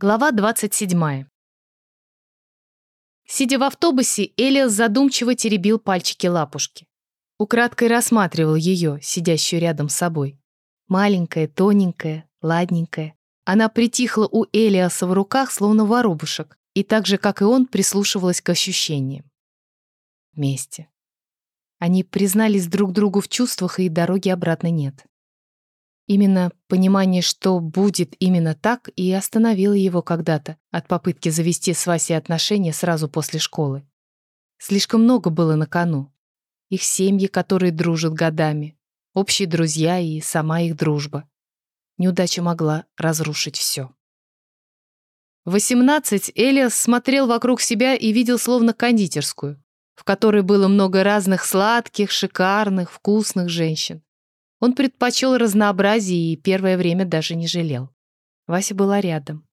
Глава 27. Сидя в автобусе, Элиас задумчиво теребил пальчики лапушки. Украдкой рассматривал ее, сидящую рядом с собой. Маленькая, тоненькая, ладненькая. Она притихла у Элиаса в руках, словно воробушек, и так же, как и он, прислушивалась к ощущениям. Вместе. Они признались друг другу в чувствах, и дороги обратно нет. Именно понимание, что будет именно так, и остановило его когда-то от попытки завести с Васей отношения сразу после школы. Слишком много было на кону. Их семьи, которые дружат годами, общие друзья и сама их дружба. Неудача могла разрушить все. В 18 Элиас смотрел вокруг себя и видел словно кондитерскую, в которой было много разных сладких, шикарных, вкусных женщин. Он предпочел разнообразие и первое время даже не жалел. Вася была рядом.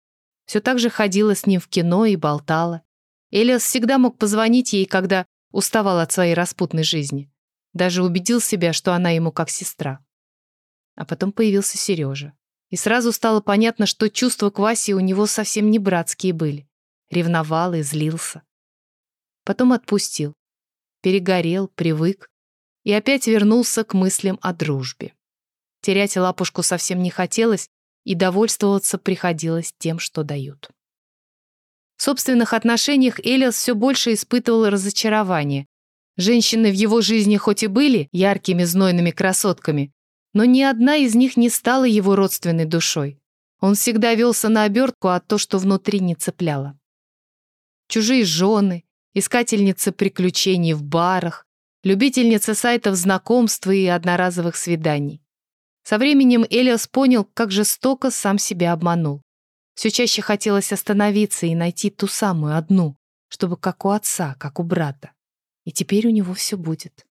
Все так же ходила с ним в кино и болтала. Элиас всегда мог позвонить ей, когда уставал от своей распутной жизни. Даже убедил себя, что она ему как сестра. А потом появился Сережа. И сразу стало понятно, что чувства к Васе у него совсем не братские были. Ревновал и злился. Потом отпустил. Перегорел, привык, и опять вернулся к мыслям о дружбе. Терять лапушку совсем не хотелось, и довольствоваться приходилось тем, что дают. В собственных отношениях Элиас все больше испытывал разочарование. Женщины в его жизни хоть и были яркими знойными красотками, но ни одна из них не стала его родственной душой. Он всегда велся на обертку, а то, что внутри не цепляло. Чужие жены, искательницы приключений в барах, любительница сайтов знакомств и одноразовых свиданий. Со временем Элиас понял, как жестоко сам себя обманул. Все чаще хотелось остановиться и найти ту самую одну, чтобы как у отца, как у брата. И теперь у него все будет.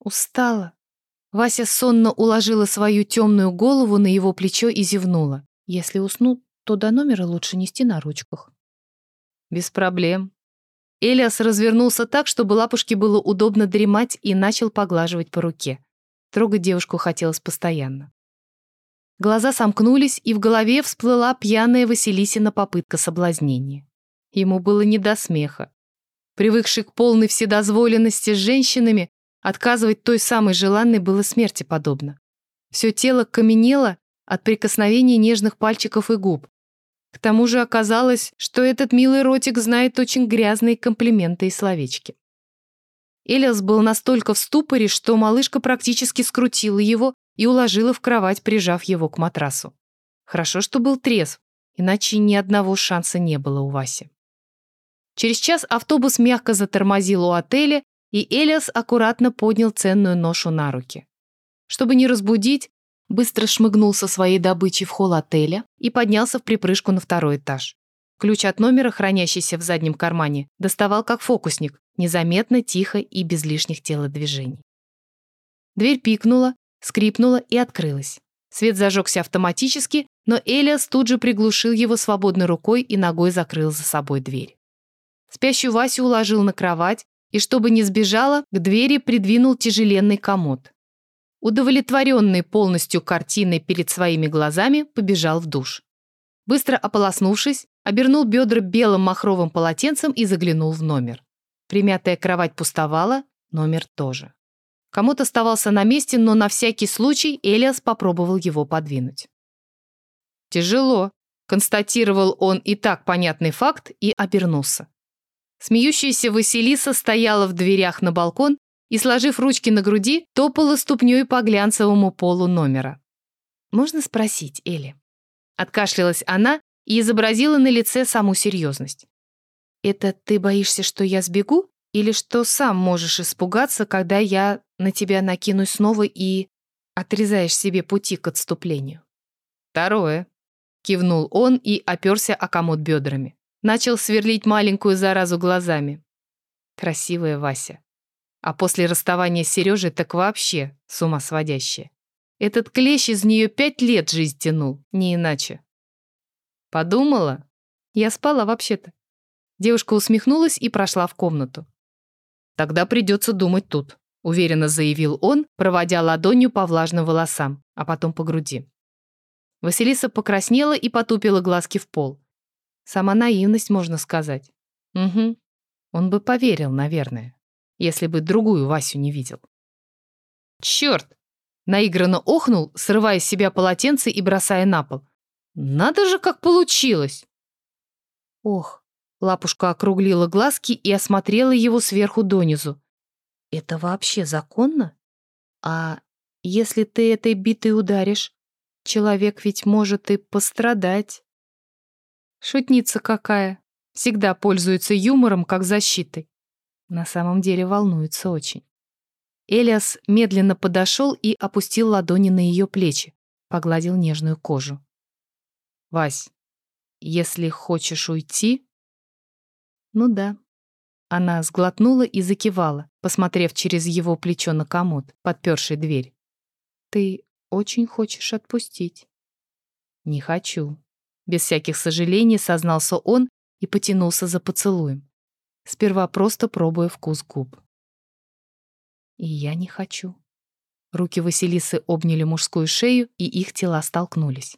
Устала. Вася сонно уложила свою темную голову на его плечо и зевнула. Если усну, то до номера лучше нести на ручках. Без проблем. Элиас развернулся так, чтобы лапушке было удобно дремать и начал поглаживать по руке. Трогать девушку хотелось постоянно. Глаза сомкнулись, и в голове всплыла пьяная Василисина попытка соблазнения. Ему было не до смеха. Привыкший к полной вседозволенности с женщинами, отказывать той самой желанной было смерти подобно. Все тело каменело от прикосновений нежных пальчиков и губ, к тому же оказалось, что этот милый ротик знает очень грязные комплименты и словечки. Элиас был настолько в ступоре, что малышка практически скрутила его и уложила в кровать, прижав его к матрасу. Хорошо, что был трезв, иначе ни одного шанса не было у Васи. Через час автобус мягко затормозил у отеля, и Элиас аккуратно поднял ценную ношу на руки. Чтобы не разбудить, быстро шмыгнул со своей добычей в холл отеля и поднялся в припрыжку на второй этаж. Ключ от номера, хранящийся в заднем кармане, доставал как фокусник, незаметно, тихо и без лишних телодвижений. Дверь пикнула, скрипнула и открылась. Свет зажегся автоматически, но Элиас тут же приглушил его свободной рукой и ногой закрыл за собой дверь. Спящую Васю уложил на кровать и, чтобы не сбежала, к двери придвинул тяжеленный комод. Удовлетворенный полностью картиной перед своими глазами, побежал в душ. Быстро ополоснувшись, обернул бедра белым махровым полотенцем и заглянул в номер. Примятая кровать пустовала, номер тоже. Комод оставался на месте, но на всякий случай Элиас попробовал его подвинуть. «Тяжело», — констатировал он и так понятный факт и обернулся. Смеющаяся Василиса стояла в дверях на балкон и, сложив ручки на груди, топала ступней по глянцевому полу номера. «Можно спросить, Элли?» Откашлялась она и изобразила на лице саму серьезность. «Это ты боишься, что я сбегу? Или что сам можешь испугаться, когда я на тебя накинусь снова и отрезаешь себе пути к отступлению?» «Второе», — кивнул он и оперся о комод бедрами. Начал сверлить маленькую заразу глазами. Красивая Вася. А после расставания с Сережей так вообще с ума сводящая. Этот клещ из нее пять лет жизнь тянул, не иначе. Подумала? Я спала вообще-то. Девушка усмехнулась и прошла в комнату. Тогда придется думать тут, уверенно заявил он, проводя ладонью по влажным волосам, а потом по груди. Василиса покраснела и потупила глазки в пол. Сама наивность, можно сказать. Угу. Он бы поверил, наверное, если бы другую Васю не видел. Черт! Наигранно охнул, срывая с себя полотенце и бросая на пол. Надо же, как получилось! Ох, лапушка округлила глазки и осмотрела его сверху донизу. Это вообще законно? А если ты этой битой ударишь, человек ведь может и пострадать. Шутница какая. Всегда пользуется юмором как защитой. На самом деле волнуется очень. Элиас медленно подошел и опустил ладони на ее плечи, погладил нежную кожу. «Вась, если хочешь уйти...» «Ну да». Она сглотнула и закивала, посмотрев через его плечо на комод, подперший дверь. «Ты очень хочешь отпустить?» «Не хочу», без всяких сожалений сознался он и потянулся за поцелуем. Сперва просто пробуя вкус губ. И я не хочу. Руки Василисы обняли мужскую шею, и их тела столкнулись.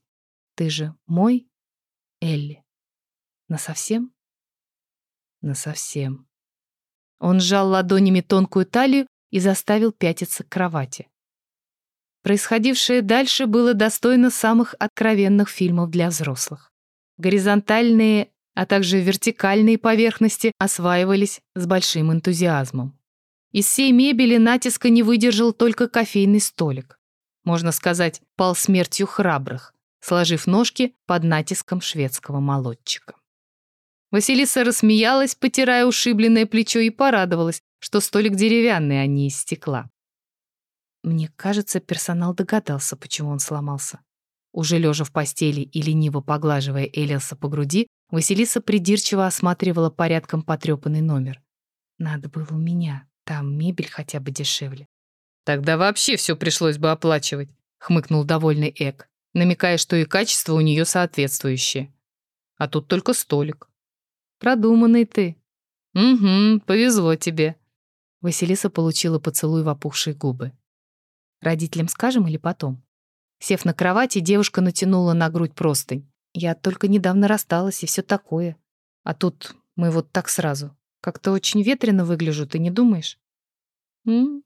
Ты же мой, Элли. Насовсем? Насовсем. Он сжал ладонями тонкую талию и заставил пятиться к кровати. Происходившее дальше было достойно самых откровенных фильмов для взрослых. Горизонтальные, а также вертикальные поверхности осваивались с большим энтузиазмом. Из всей мебели натиска не выдержал только кофейный столик. Можно сказать, пал смертью храбрых, сложив ножки под натиском шведского молодчика. Василиса рассмеялась, потирая ушибленное плечо, и порадовалась, что столик деревянный, а не из стекла. Мне кажется, персонал догадался, почему он сломался. Уже лежа в постели и лениво поглаживая Элиаса по груди, Василиса придирчиво осматривала порядком потрепанный номер. Надо было у меня, там мебель хотя бы дешевле. Тогда вообще все пришлось бы оплачивать, хмыкнул довольный Эк, намекая, что и качество у нее соответствующее. А тут только столик. Продуманный ты. Угу, повезло тебе. Василиса получила поцелуй в опухшие губы. Родителям скажем или потом? Сев на кровати, девушка натянула на грудь простынь. Я только недавно рассталась, и все такое. А тут мы вот так сразу. Как-то очень ветрено выгляжу, ты не думаешь? М?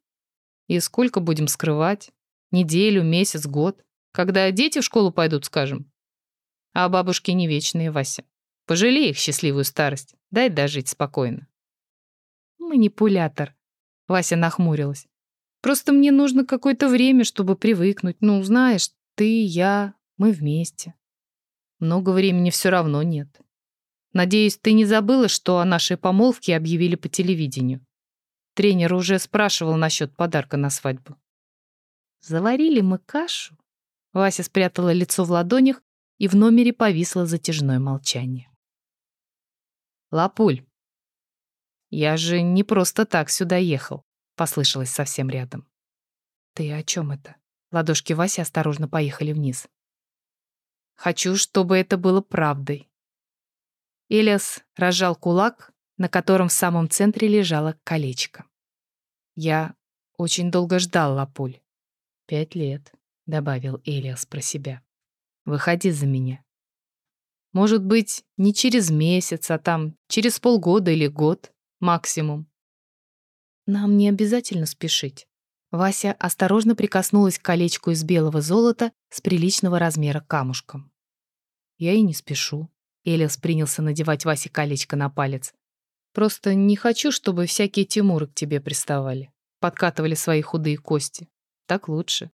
И сколько будем скрывать? Неделю, месяц, год? Когда дети в школу пойдут, скажем? А бабушки не вечные, Вася. Пожалей их счастливую старость. Дай дожить спокойно. Манипулятор. Вася нахмурилась. Просто мне нужно какое-то время, чтобы привыкнуть. Ну, знаешь, ты, я, мы вместе. Много времени все равно нет. Надеюсь, ты не забыла, что о нашей помолвке объявили по телевидению. Тренер уже спрашивал насчет подарка на свадьбу. Заварили мы кашу. Вася спрятала лицо в ладонях, и в номере повисло затяжное молчание. Лапуль, я же не просто так сюда ехал послышалось совсем рядом. «Ты о чем это?» Ладошки Васи осторожно поехали вниз. «Хочу, чтобы это было правдой». Элиас разжал кулак, на котором в самом центре лежало колечко. «Я очень долго ждал, Лапуль. Пять лет», — добавил Элиас про себя. «Выходи за меня. Может быть, не через месяц, а там через полгода или год максимум. Нам не обязательно спешить. Вася осторожно прикоснулась к колечку из белого золота с приличного размера камушком. Я и не спешу. Элиас принялся надевать Васе колечко на палец. Просто не хочу, чтобы всякие Тимуры к тебе приставали. Подкатывали свои худые кости. Так лучше.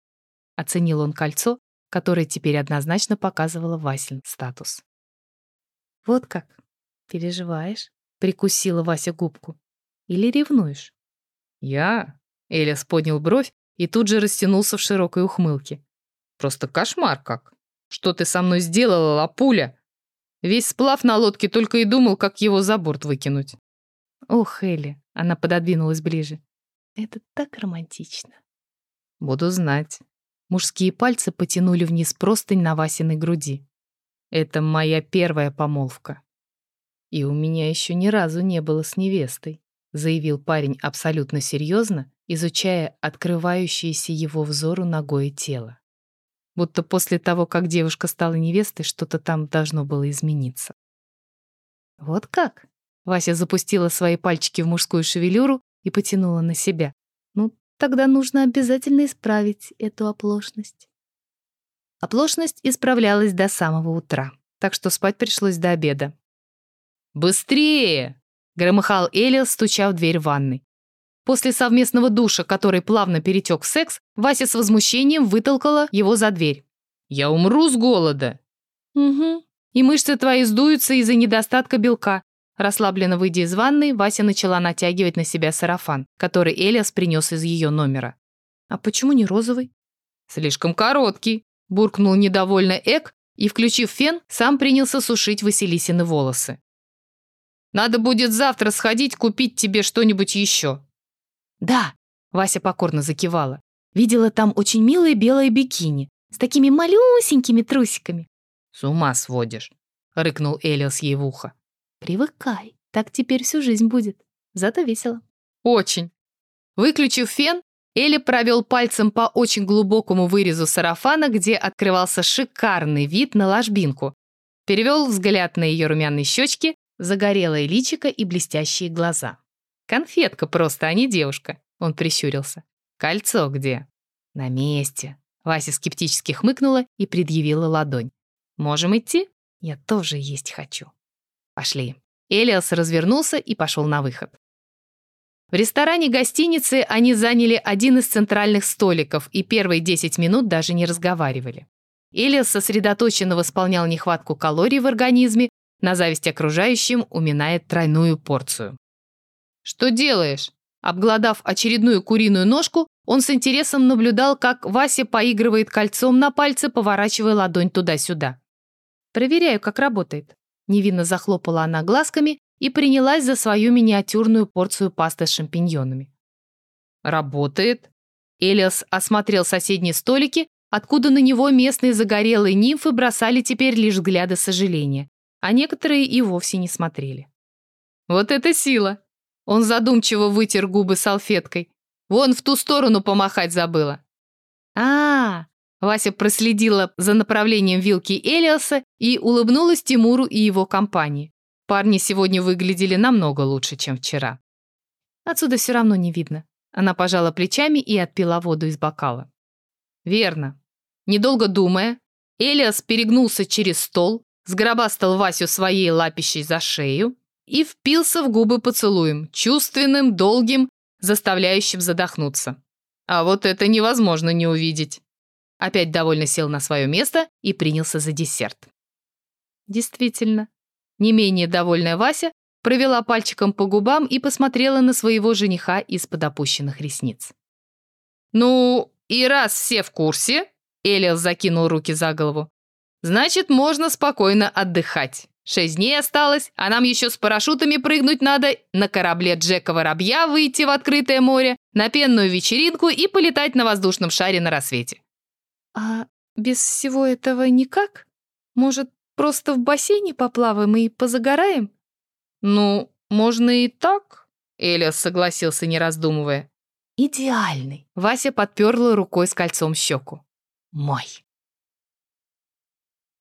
Оценил он кольцо, которое теперь однозначно показывало Васин статус. «Вот как? Переживаешь?» — прикусила Вася губку. «Или ревнуешь?» «Я?» Элиас поднял бровь и тут же растянулся в широкой ухмылке. «Просто кошмар как! Что ты со мной сделала, лапуля?» Весь сплав на лодке только и думал, как его за борт выкинуть. «Ох, Элли!» — она пододвинулась ближе. «Это так романтично!» «Буду знать». Мужские пальцы потянули вниз простынь на Васиной груди. «Это моя первая помолвка. И у меня еще ни разу не было с невестой» заявил парень абсолютно серьезно, изучая открывающееся его взору ногое тело. Будто после того, как девушка стала невестой, что-то там должно было измениться. «Вот как?» Вася запустила свои пальчики в мужскую шевелюру и потянула на себя. «Ну, тогда нужно обязательно исправить эту оплошность». Оплошность исправлялась до самого утра, так что спать пришлось до обеда. «Быстрее!» — громыхал Элиас, стуча в дверь ванной. После совместного душа, который плавно перетек в секс, Вася с возмущением вытолкала его за дверь. «Я умру с голода!» «Угу. И мышцы твои сдуются из-за недостатка белка». Расслабленно выйдя из ванной, Вася начала натягивать на себя сарафан, который Элиас принес из ее номера. «А почему не розовый?» «Слишком короткий», – буркнул недовольно Эк и, включив фен, сам принялся сушить Василисины волосы. «Надо будет завтра сходить купить тебе что-нибудь еще». «Да», — Вася покорно закивала. «Видела там очень милое белое бикини с такими малюсенькими трусиками». «С ума сводишь», — рыкнул Элиас ей в ухо. «Привыкай, так теперь всю жизнь будет. Зато весело». «Очень». Выключив фен, Элли провел пальцем по очень глубокому вырезу сарафана, где открывался шикарный вид на ложбинку. Перевел взгляд на ее румяные щечки, загорелое личико и блестящие глаза. «Конфетка просто, а не девушка», — он прищурился. «Кольцо где?» «На месте». Вася скептически хмыкнула и предъявила ладонь. «Можем идти? Я тоже есть хочу». «Пошли». Элиас развернулся и пошел на выход. В ресторане гостиницы они заняли один из центральных столиков и первые 10 минут даже не разговаривали. Элиас сосредоточенно восполнял нехватку калорий в организме, на зависть окружающим уминает тройную порцию. «Что делаешь?» Обглодав очередную куриную ножку, он с интересом наблюдал, как Вася поигрывает кольцом на пальце, поворачивая ладонь туда-сюда. «Проверяю, как работает». Невинно захлопала она глазками и принялась за свою миниатюрную порцию пасты с шампиньонами. «Работает». Элиас осмотрел соседние столики, откуда на него местные загорелые нимфы бросали теперь лишь взгляды сожаления, а некоторые и вовсе не смотрели. «Вот это сила!» Он задумчиво вытер губы салфеткой. Вон в ту сторону помахать забыла. А, -а, -а Вася проследила за направлением вилки Элиаса и улыбнулась Тимуру и его компании. Парни сегодня выглядели намного лучше, чем вчера. Отсюда все равно не видно. Она пожала плечами и отпила воду из бокала. Верно. Недолго думая, Элиас перегнулся через стол, сгробастал Васю своей лапищей за шею, и впился в губы поцелуем, чувственным, долгим, заставляющим задохнуться. А вот это невозможно не увидеть. Опять довольно сел на свое место и принялся за десерт. Действительно, не менее довольная Вася провела пальчиком по губам и посмотрела на своего жениха из-под опущенных ресниц. «Ну, и раз все в курсе», — Элиас закинул руки за голову, «значит, можно спокойно отдыхать». Шесть дней осталось, а нам еще с парашютами прыгнуть надо, на корабле Джека Воробья выйти в открытое море, на пенную вечеринку и полетать на воздушном шаре на рассвете. А без всего этого никак? Может, просто в бассейне поплаваем и позагораем? Ну, можно и так, Элиас согласился, не раздумывая. Идеальный. Вася подперла рукой с кольцом щеку. Мой.